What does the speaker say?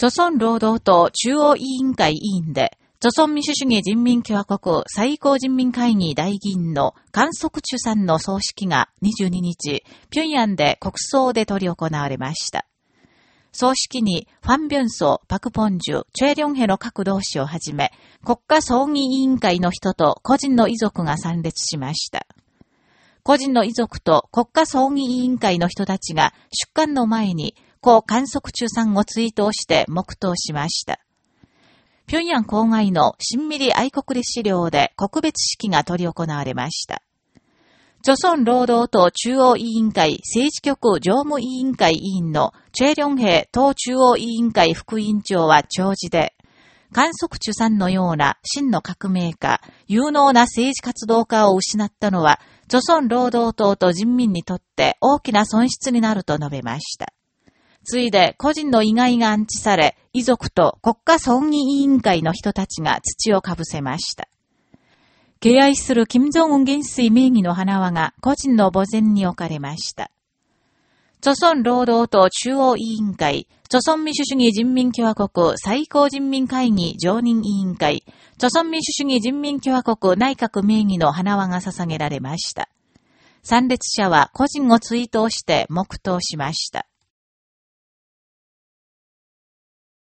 朝鮮労働党中央委員会委員で、朝鮮民主主義人民共和国最高人民会議大議員の観測中さんの葬式が22日、平壌で国葬で執り行われました。葬式に、ファン・ビョンソ、パク・ポンジュ、チェ・リョンヘの各同志をはじめ、国家葬儀委員会の人と個人の遺族が参列しました。個人の遺族と国家葬儀委員会の人たちが出棺の前に故観測中さんを追悼して黙祷しました。平壌郊外の新ミリ愛国立資料で告別式が執り行われました。朝鮮労働党中央委員会政治局常務委員会委員のチェ・リョンヘ党中央委員会副委員長は長寿で、観測中さんのような真の革命家、有能な政治活動家を失ったのは、朝鮮労働党と人民にとって大きな損失になると述べました。ついで個人の意外が安置され、遺族と国家葬儀委員会の人たちが土をかぶせました。敬愛する金正恩元帥名義の花輪が個人の墓前に置かれました。朝鮮労働党中央委員会、朝鮮民主主義人民共和国最高人民会議常任委員会、朝鮮民主主義人民共和国内閣名義の花輪が捧げられました。参列者は個人を追悼して黙祷しました。